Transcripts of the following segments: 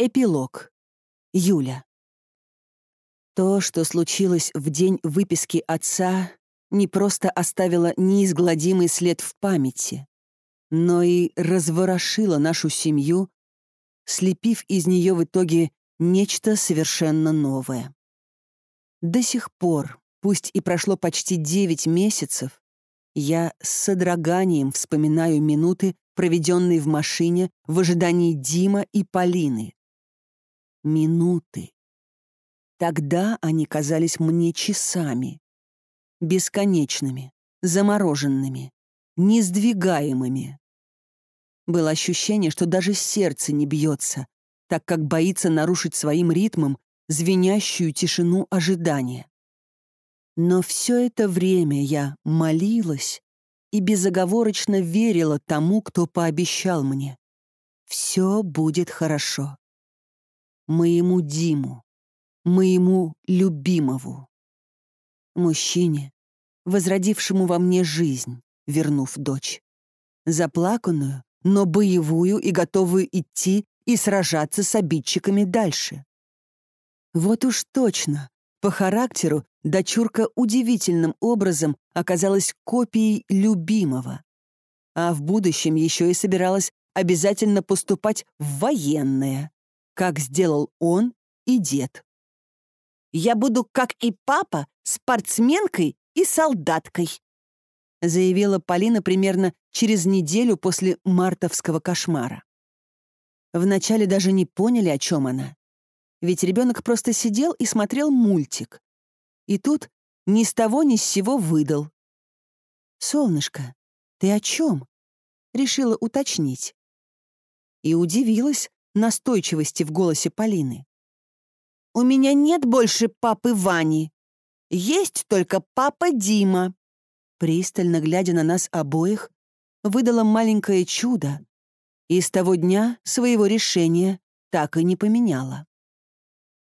Эпилог. Юля. То, что случилось в день выписки отца, не просто оставило неизгладимый след в памяти, но и разворошило нашу семью, слепив из нее в итоге нечто совершенно новое. До сих пор, пусть и прошло почти девять месяцев, я с содроганием вспоминаю минуты, проведенные в машине в ожидании Дима и Полины минуты. Тогда они казались мне часами, бесконечными, замороженными, несдвигаемыми. Было ощущение, что даже сердце не бьется, так как боится нарушить своим ритмом звенящую тишину ожидания. Но все это время я молилась и безоговорочно верила тому, кто пообещал мне. Все будет хорошо моему Диму, моему любимому. Мужчине, возродившему во мне жизнь, вернув дочь. Заплаканную, но боевую и готовую идти и сражаться с обидчиками дальше. Вот уж точно, по характеру дочурка удивительным образом оказалась копией любимого. А в будущем еще и собиралась обязательно поступать в военное как сделал он и дед. «Я буду, как и папа, спортсменкой и солдаткой», заявила Полина примерно через неделю после мартовского кошмара. Вначале даже не поняли, о чем она. Ведь ребенок просто сидел и смотрел мультик. И тут ни с того ни с сего выдал. «Солнышко, ты о чем?» Решила уточнить. И удивилась, настойчивости в голосе Полины. «У меня нет больше папы Вани. Есть только папа Дима». Пристально глядя на нас обоих, выдала маленькое чудо, и с того дня своего решения так и не поменяла.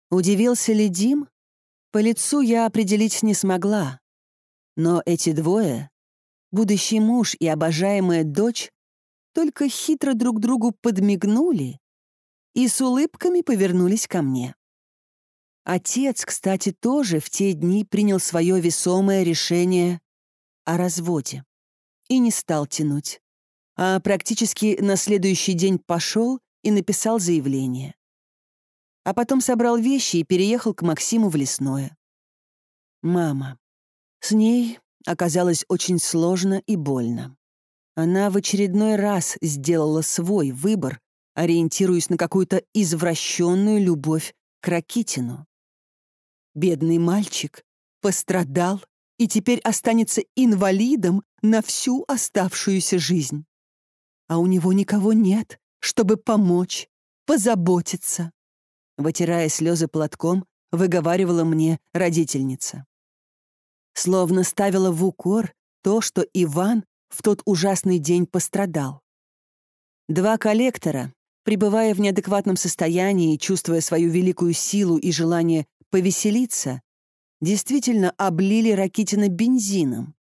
Удивился ли Дим? По лицу я определить не смогла. Но эти двое, будущий муж и обожаемая дочь, только хитро друг другу подмигнули и с улыбками повернулись ко мне. Отец, кстати, тоже в те дни принял свое весомое решение о разводе и не стал тянуть, а практически на следующий день пошел и написал заявление. А потом собрал вещи и переехал к Максиму в лесное. Мама. С ней оказалось очень сложно и больно. Она в очередной раз сделала свой выбор, ориентируясь на какую-то извращенную любовь к Ракитину. Бедный мальчик пострадал и теперь останется инвалидом на всю оставшуюся жизнь. А у него никого нет, чтобы помочь, позаботиться. Вытирая слезы платком, выговаривала мне родительница. Словно ставила в укор то, что Иван в тот ужасный день пострадал. Два коллектора, Пребывая в неадекватном состоянии и чувствуя свою великую силу и желание повеселиться, действительно облили Ракитина бензином.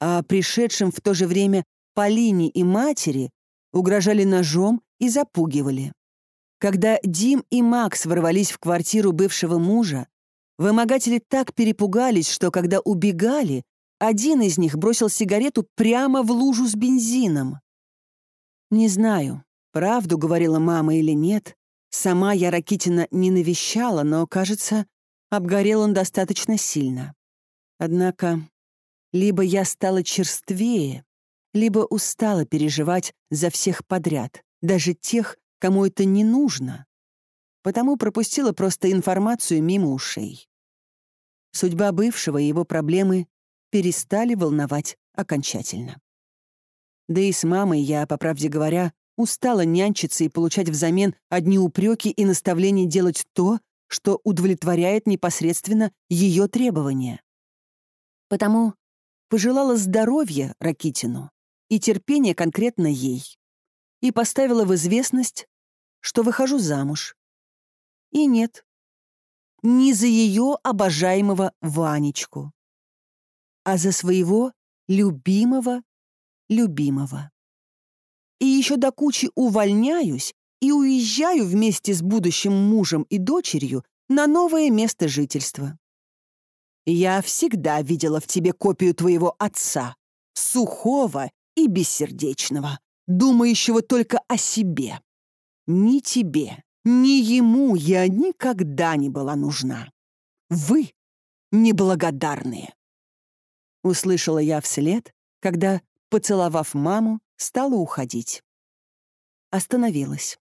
А пришедшим в то же время Полине и матери угрожали ножом и запугивали. Когда Дим и Макс ворвались в квартиру бывшего мужа, вымогатели так перепугались, что когда убегали, один из них бросил сигарету прямо в лужу с бензином. Не знаю, Правду говорила мама или нет, сама я Ракитина не навещала, но, кажется, обгорел он достаточно сильно. Однако, либо я стала черствее, либо устала переживать за всех подряд, даже тех, кому это не нужно. Потому пропустила просто информацию мимо ушей. Судьба бывшего и его проблемы перестали волновать окончательно. Да и с мамой я, по правде говоря, устала нянчиться и получать взамен одни упреки и наставления делать то, что удовлетворяет непосредственно ее требования. Потому пожелала здоровья Ракитину и терпения конкретно ей. И поставила в известность, что выхожу замуж. И нет, не за ее обожаемого Ванечку, а за своего любимого любимого и еще до кучи увольняюсь и уезжаю вместе с будущим мужем и дочерью на новое место жительства. Я всегда видела в тебе копию твоего отца, сухого и бессердечного, думающего только о себе. Ни тебе, ни ему я никогда не была нужна. Вы неблагодарные. Услышала я вслед, когда, поцеловав маму, стала уходить. Остановилась.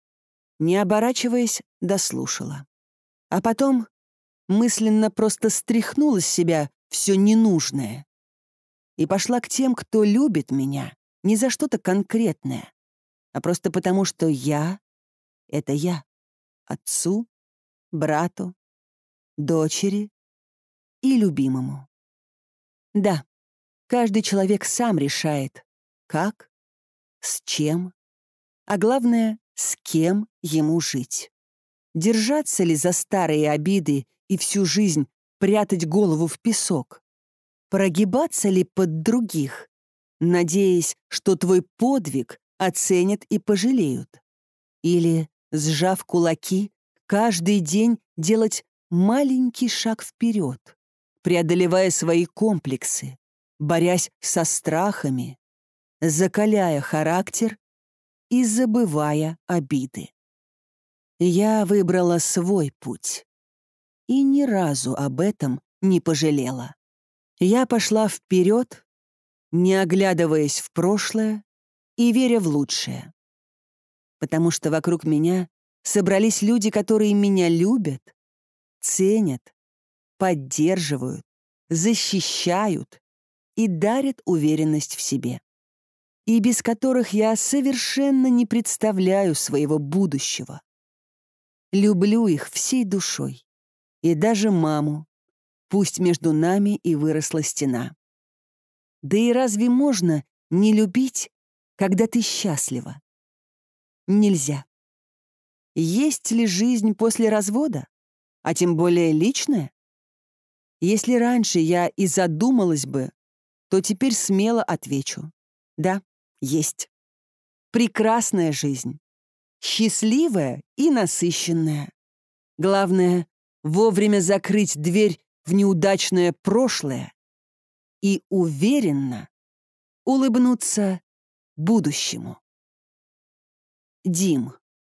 Не оборачиваясь, дослушала. А потом мысленно просто стряхнула с себя все ненужное и пошла к тем, кто любит меня, не за что-то конкретное, а просто потому, что я — это я. Отцу, брату, дочери и любимому. Да, каждый человек сам решает, как, с чем, а главное, с кем ему жить. Держаться ли за старые обиды и всю жизнь прятать голову в песок? Прогибаться ли под других, надеясь, что твой подвиг оценят и пожалеют? Или, сжав кулаки, каждый день делать маленький шаг вперед, преодолевая свои комплексы, борясь со страхами, закаляя характер и забывая обиды. Я выбрала свой путь и ни разу об этом не пожалела. Я пошла вперед, не оглядываясь в прошлое и веря в лучшее. Потому что вокруг меня собрались люди, которые меня любят, ценят, поддерживают, защищают и дарят уверенность в себе. И без которых я совершенно не представляю своего будущего. Люблю их всей душой. И даже маму, пусть между нами и выросла стена. Да и разве можно не любить, когда ты счастлива? Нельзя. Есть ли жизнь после развода? А тем более личная? Если раньше я и задумалась бы, то теперь смело отвечу. Да, есть. Прекрасная жизнь. Счастливая и насыщенная. Главное — вовремя закрыть дверь в неудачное прошлое и уверенно улыбнуться будущему. Дим.